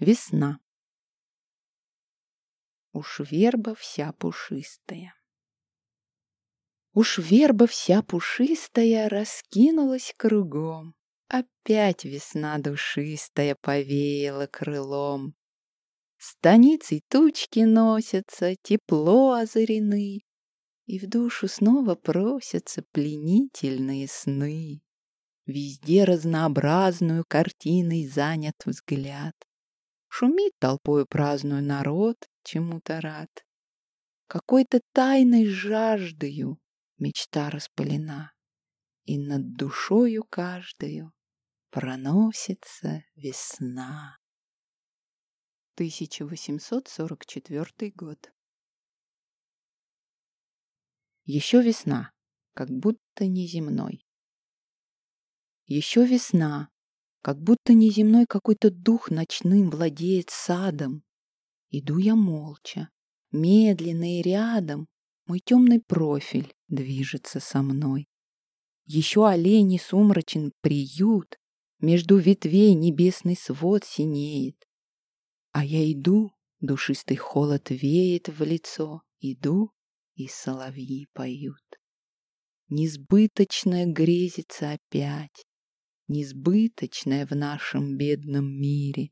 Весна. Уж верба вся пушистая. Уж верба вся пушистая раскинулась кругом. Опять весна душистая повеяла крылом. Станицей тучки носятся, тепло озарены, И в душу снова просятся пленительные сны. Везде разнообразную картиной занят взгляд. Шумит толпою праздную народ, чему-то рад. Какой-то тайной жаждою мечта распылена, И над душою каждою проносится весна. 1844 год. Еще весна, как будто неземной. Еще весна, как будто неземной какой-то дух ночным владеет садом. Иду я молча, медленно и рядом мой темный профиль движется со мной. Еще олени сумрачен приют, между ветвей небесный свод синеет. А я иду, душистый холод веет в лицо, иду, и соловьи поют. Несбыточное грезится опять, несбыточное в нашем бедном мире.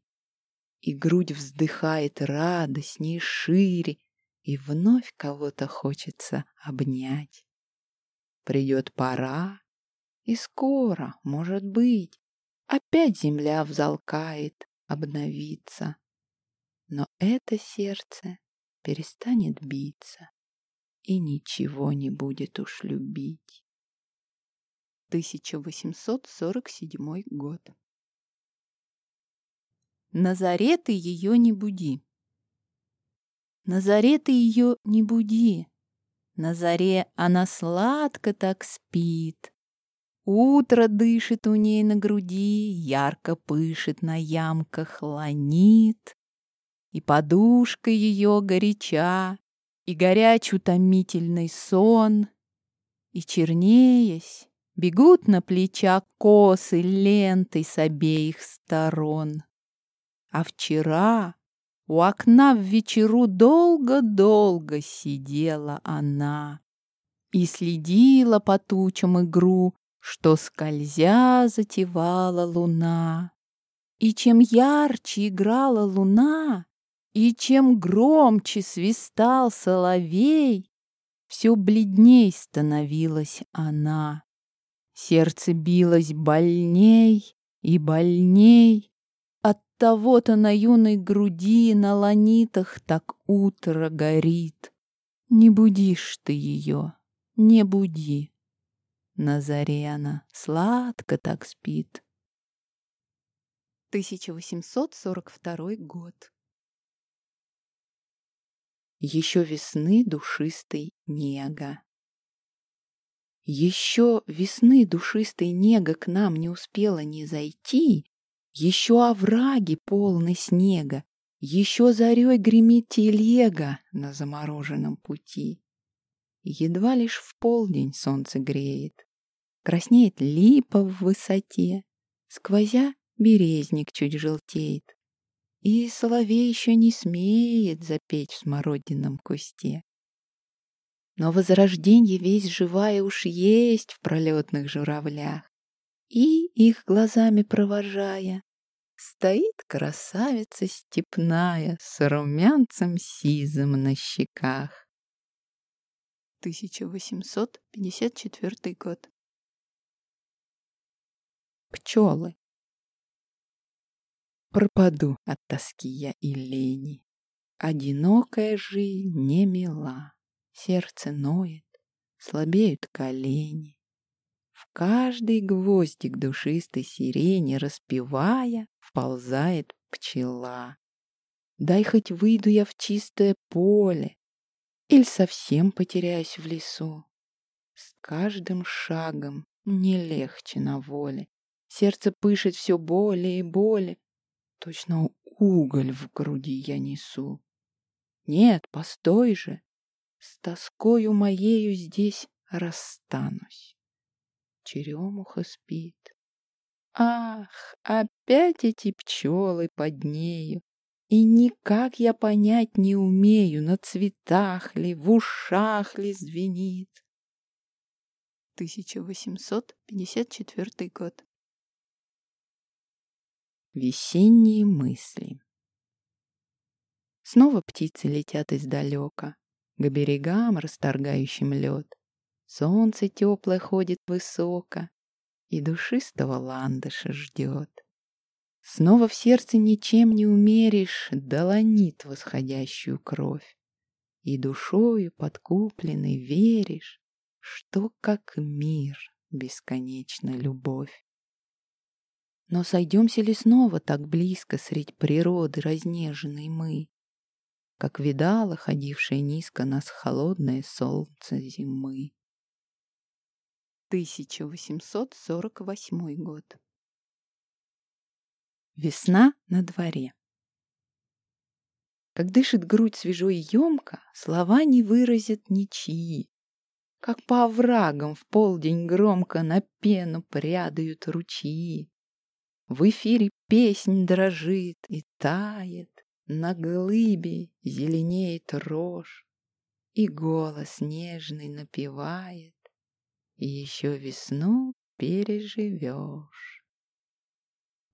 И грудь вздыхает радостней шире, и вновь кого-то хочется обнять. Придет пора, и скоро, может быть, опять земля взалкает обновиться но это сердце перестанет биться и ничего не будет уж любить. 1847 год. На заре ты ее не буди. На заре ты ее не буди. На заре она сладко так спит. Утро дышит у ней на груди, ярко пышет на ямках ланит. И подушка ее горяча, И горяч утомительный сон, И, чернеясь, бегут на плечах Косы лентой с обеих сторон. А вчера у окна в вечеру Долго-долго сидела она И следила по тучам игру, Что, скользя, затевала луна. И чем ярче играла луна, и чем громче свистал соловей, все бледней становилась она. Сердце билось больней и больней. От того-то на юной груди на ланитах так утро горит. Не будишь ты ее, не буди. На заре она сладко так спит. 1842 год. Еще весны душистой нега. Еще весны душистой нега к нам не успела не зайти, Еще овраги полны снега, Еще зарей гремит телега на замороженном пути. Едва лишь в полдень солнце греет, Краснеет липа в высоте, Сквозя березник чуть желтеет. И соловей еще не смеет запеть в смородином кусте. Но возрождение весь живая уж есть в пролетных журавлях. И, их глазами провожая, стоит красавица степная с румянцем сизым на щеках. 1854 год. Пчелы. Пропаду от тоски я и лени. Одинокая жизнь не мила, Сердце ноет, слабеют колени. В каждый гвоздик душистой сирени, Распевая, вползает пчела. Дай хоть выйду я в чистое поле, Или совсем потеряюсь в лесу. С каждым шагом мне легче на воле, Сердце пышет все более и более, Точно уголь в груди я несу. Нет, постой же, с тоскою моею здесь расстанусь. Черемуха спит. Ах, опять эти пчелы под нею, И никак я понять не умею, на цветах ли, в ушах ли звенит. 1854 год. Весенние мысли. Снова птицы летят издалека, К берегам, расторгающим лед. Солнце теплое ходит высоко, И душистого ландыша ждет. Снова в сердце ничем не умеришь Долонит восходящую кровь. И душою подкупленной веришь, Что как мир бесконечна любовь. Но сойдемся ли снова так близко Средь природы разнеженной мы, Как видало ходившее низко Нас холодное солнце зимы? 1848 год Весна на дворе. Как дышит грудь свежо и емко, Слова не выразят ничьи. Как по оврагам в полдень громко На пену прядают ручьи. В эфире песнь дрожит и тает, На глыбе зеленеет рожь, И голос нежный напевает, И еще весну переживешь.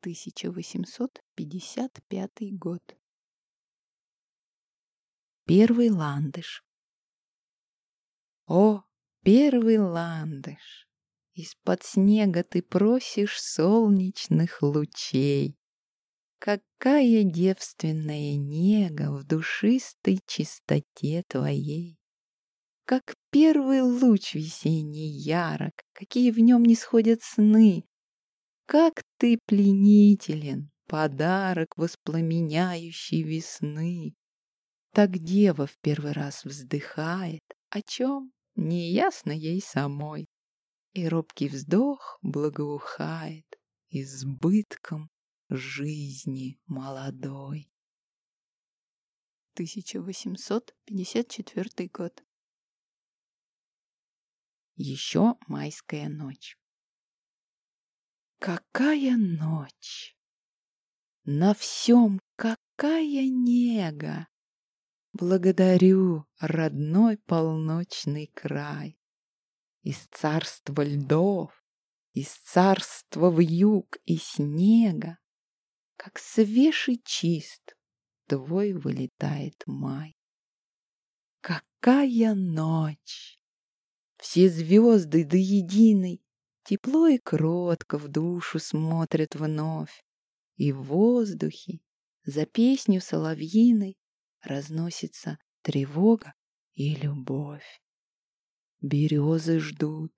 1855 год. Первый ландыш. О, первый ландыш! Из-под снега ты просишь солнечных лучей. Какая девственная нега в душистой чистоте твоей! Как первый луч весенний ярок, какие в нем не сходят сны, как ты пленителен, подарок воспламеняющий весны. Так дева в первый раз вздыхает, о чем неясно ей самой. И робкий вздох благоухает избытком жизни молодой. 1854 год. Еще майская ночь. Какая ночь! На всем какая нега! Благодарю, родной полночный край! Из царства льдов, из царства вьюг и снега, Как свеж и чист твой вылетает май. Какая ночь! Все звезды до единой Тепло и кротко в душу смотрят вновь, И в воздухе за песню соловьиной Разносится тревога и любовь. Березы ждут.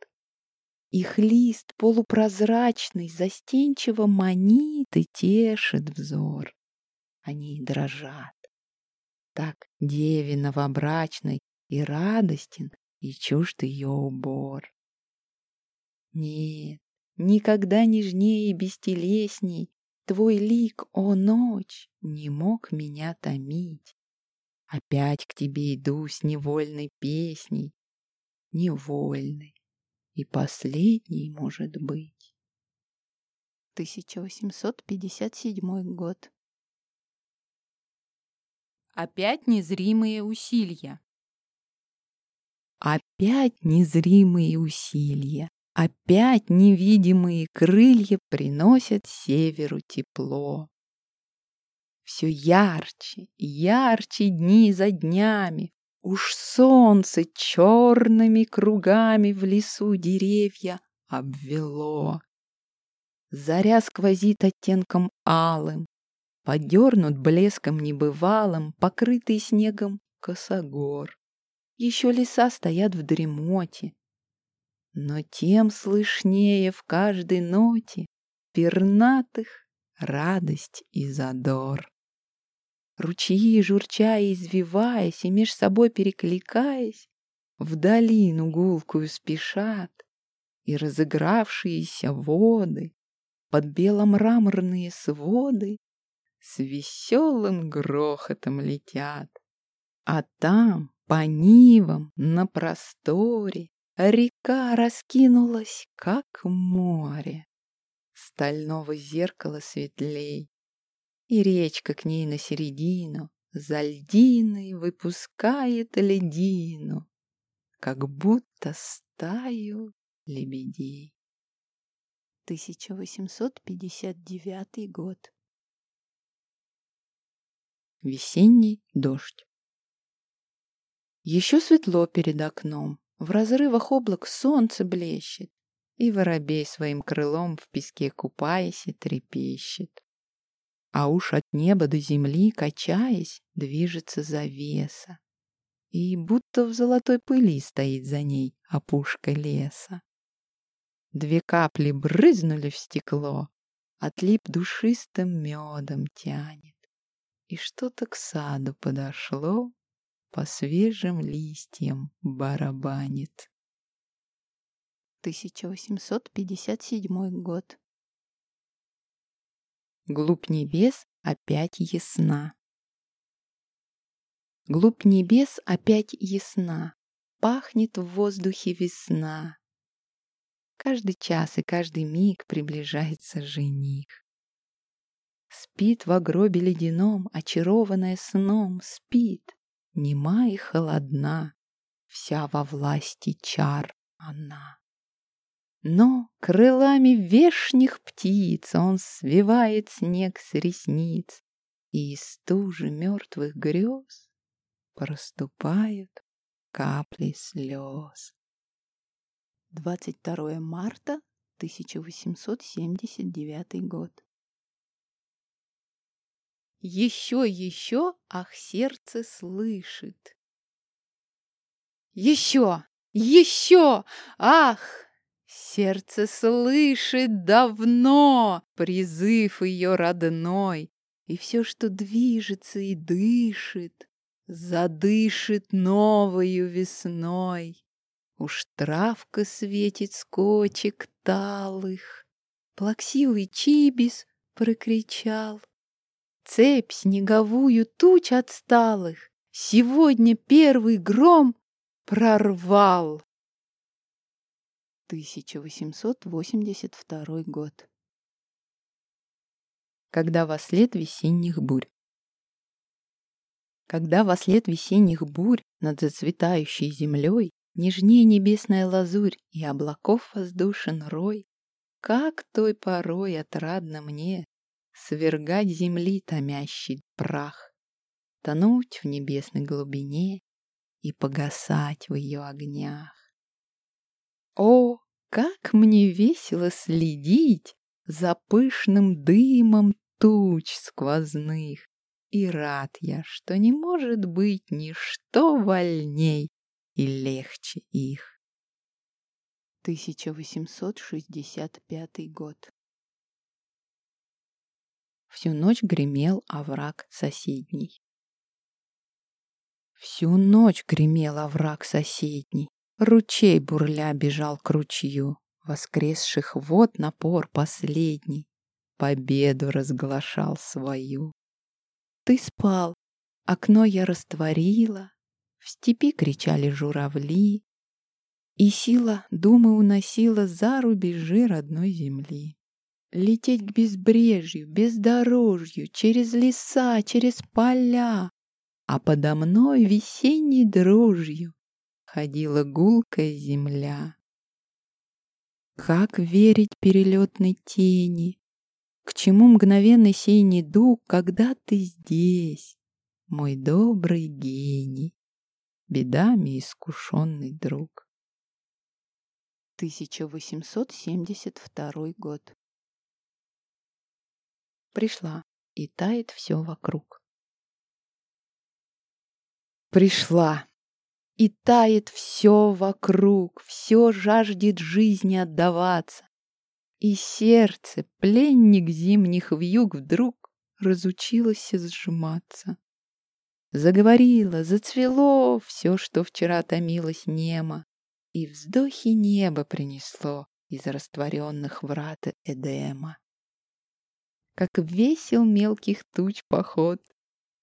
Их лист полупрозрачный Застенчиво манит и тешит взор. Они дрожат. Так деве новобрачной И радостен, и чужд ее убор. Нет, никогда нежнее и бестелесней Твой лик, о ночь, не мог меня томить. Опять к тебе иду с невольной песней, Невольной и последней, может быть. 1857 год. Опять незримые усилия. Опять незримые усилия. Опять невидимые крылья приносят северу тепло. Все ярче, ярче дни за днями, Уж солнце черными кругами в лесу деревья обвело. Заря сквозит оттенком алым, Подернут блеском небывалым, Покрытый снегом косогор. Еще леса стоят в дремоте, но тем слышнее в каждой ноте Пернатых радость и задор. Ручьи, журча и извиваясь, И меж собой перекликаясь, В долину гулкую спешат, И разыгравшиеся воды Под беломраморные своды С веселым грохотом летят. А там, по нивам, на просторе, Река раскинулась, как море. Стального зеркала светлей. И речка к ней на середину За льдиной выпускает ледину, Как будто стаю лебедей. 1859 год. Весенний дождь. Еще светло перед окном, в разрывах облак солнце блещет, и воробей своим крылом в песке купаясь и трепещет. А уж от неба до земли, качаясь, движется завеса, и будто в золотой пыли стоит за ней опушка леса. Две капли брызнули в стекло, отлип душистым медом тянет. И что-то к саду подошло, по свежим листьям барабанит. 1857 год. Глубь небес опять ясна. Глубь небес опять ясна, Пахнет в воздухе весна. Каждый час и каждый миг приближается жених. Спит в гробе ледяном, очарованная сном, спит, нема и холодна, вся во власти чар она. Но крылами вешних птиц он свивает снег с ресниц, и из стужи мертвых грез проступают капли слез. 22 марта 1879 год. Еще, еще, ах, сердце слышит. Еще, еще, ах, сердце слышит давно призыв ее родной, и все, что движется и дышит, задышит новою весной. Уж травка светит с кочек талых. Плаксивый чибис прокричал. Цепь снеговую туч отсталых Сегодня первый гром прорвал. 1882 год. Когда во след весенних бурь. Когда во след весенних бурь над зацветающей землей Нежнее небесная лазурь и облаков воздушен рой, Как той порой отрадно мне Свергать земли томящий прах, Тонуть в небесной глубине И погасать в ее огнях. О, как мне весело следить За пышным дымом туч сквозных, И рад я, что не может быть ничто вольней и легче их. 1865 год. Всю ночь гремел овраг соседний. Всю ночь гремел овраг соседний. Ручей бурля бежал к ручью. Воскресших вод напор последний. Победу разглашал свою. Ты спал, окно я растворила, в степи кричали журавли, и сила думы уносила за рубежи родной земли. Лететь к безбрежью, бездорожью, через леса, через поля, а подо мной весенней дрожью ходила гулкая земля. Как верить перелетной тени? К чему мгновенный сей недуг, когда ты здесь, мой добрый гений? бедами искушенный друг. 1872 год. Пришла, и тает все вокруг. Пришла, и тает все вокруг, все жаждет жизни отдаваться. И сердце, пленник зимних вьюг, вдруг разучилось сжиматься. Заговорило, зацвело все, что вчера томилось немо, И вздохи неба принесло из растворенных врат Эдема. Как весел мелких туч поход,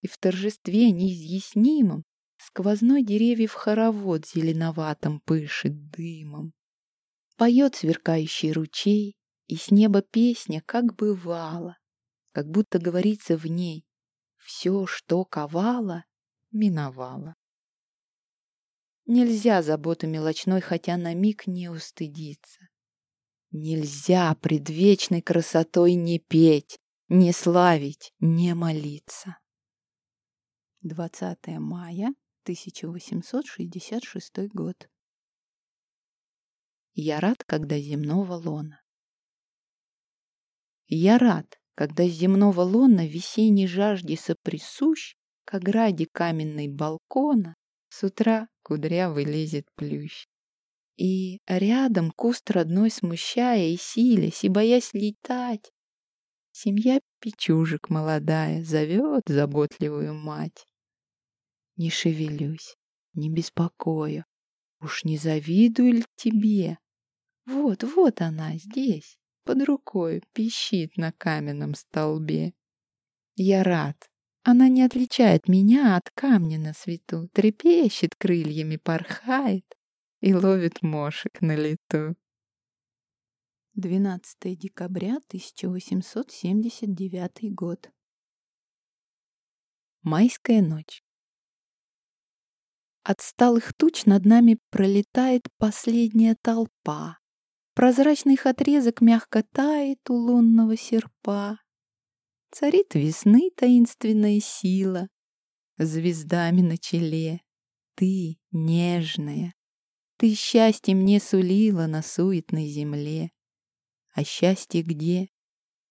И в торжестве неизъяснимом Сквозной деревьев хоровод зеленоватым пышет дымом. Поет сверкающий ручей, И с неба песня, как бывало, как будто говорится в ней «все, что ковало, миновало». Нельзя заботы мелочной хотя на миг не устыдиться. Нельзя предвечной красотой не петь, не славить, не молиться. 20 мая 1866 год. Я рад, когда земного лона. Я рад, когда земного лона весенней жажде соприсущ, к ограде каменной балкона, с утра кудрявый лезет плющ. И рядом куст родной смущая и силясь, и боясь летать, Семья печужек молодая зовет заботливую мать. Не шевелюсь, не беспокою, уж не завидую ли тебе? Вот, вот она здесь, под рукой, пищит на каменном столбе. Я рад, она не отличает меня от камня на свету, трепещет крыльями, порхает и ловит мошек на лету. 12 декабря 1879 год. Майская ночь. От сталых туч над нами пролетает последняя толпа. Прозрачный их отрезок мягко тает у лунного серпа. Царит весны таинственная сила, звездами на челе. Ты нежная, ты счастье мне сулила на суетной земле. А счастье где?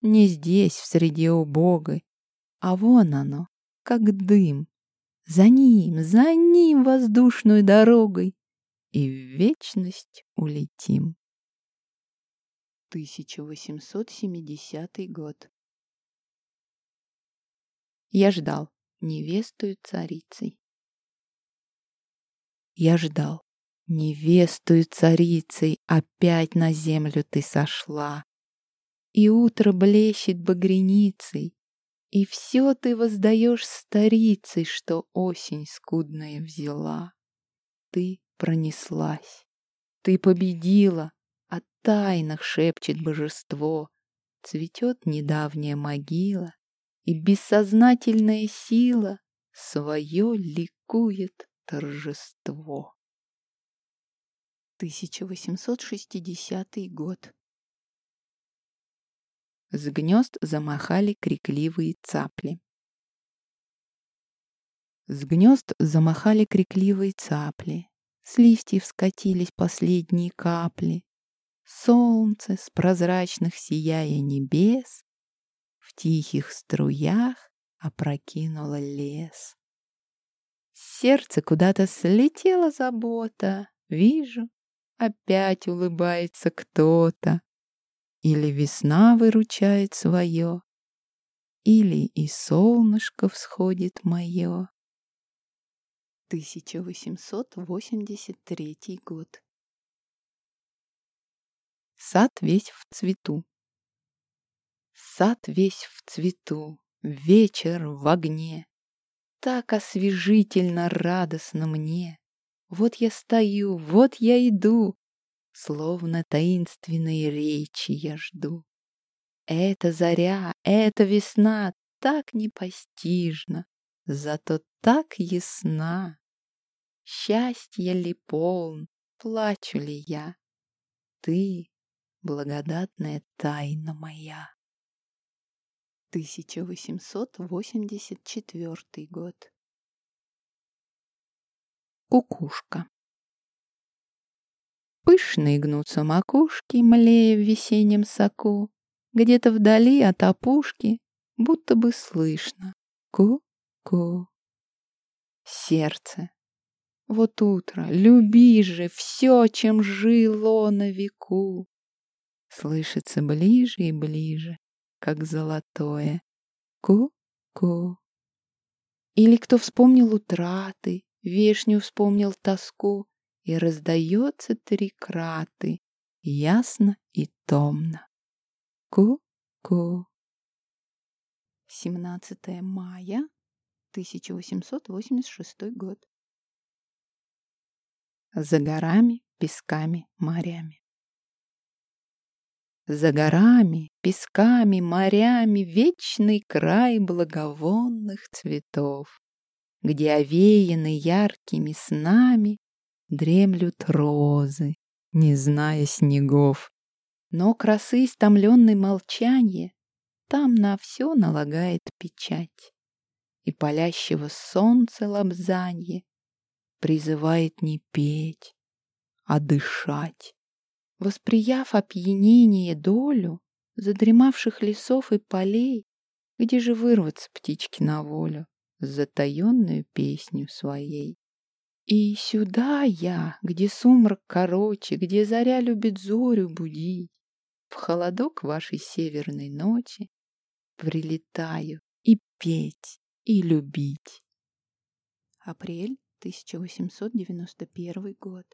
Не здесь, в среде убогой, а вон оно, как дым. За ним, за ним воздушной дорогой и в вечность улетим. 1870 год. Я ждал невестую царицей. Я ждал Невестую царицей опять на землю ты сошла, И утро блещет багряницей, И все ты воздаешь старицей, Что осень скудная взяла. Ты пронеслась, ты победила, О тайнах шепчет божество, Цветет недавняя могила, И бессознательная сила Свое ликует торжество. 1860 год. С гнезд замахали крикливые цапли. С гнезд замахали крикливые цапли, С листьев скатились последние капли. Солнце с прозрачных сияя небес В тихих струях опрокинуло лес. Сердце куда-то слетела забота, Вижу, опять улыбается кто-то. Или весна выручает свое, или и солнышко всходит мое. 1883 год. Сад весь в цвету. Сад весь в цвету, вечер в огне. Так освежительно радостно мне. Вот я стою, вот я иду, Словно таинственной речи я жду. Это заря, это весна так непостижна, Зато так ясна. Счастье ли полн, плачу ли я? Ты — благодатная тайна моя. 1884 год. Кукушка. Пышные гнутся макушки, млея в весеннем соку. Где-то вдали от опушки будто бы слышно ку-ку. Сердце. Вот утро, люби же все, чем жило на веку. Слышится ближе и ближе, как золотое ку-ку. Или кто вспомнил утраты, Вишню вспомнил тоску, и раздается три краты, ясно и томно. Ку-ку. 17 мая 1886 год. За горами, песками, морями. За горами, песками, морями Вечный край благовонных цветов, Где овеяны яркими снами Дремлют розы, не зная снегов. Но красы истомленной молчанье Там на все налагает печать, И палящего солнца лобзанье Призывает не петь, а дышать. Восприяв опьянение долю Задремавших лесов и полей, Где же вырваться птички на волю Затаенную песню своей? И сюда я, где сумрак короче, Где заря любит зорю будить, В холодок вашей северной ночи Прилетаю и петь, и любить. Апрель 1891 год.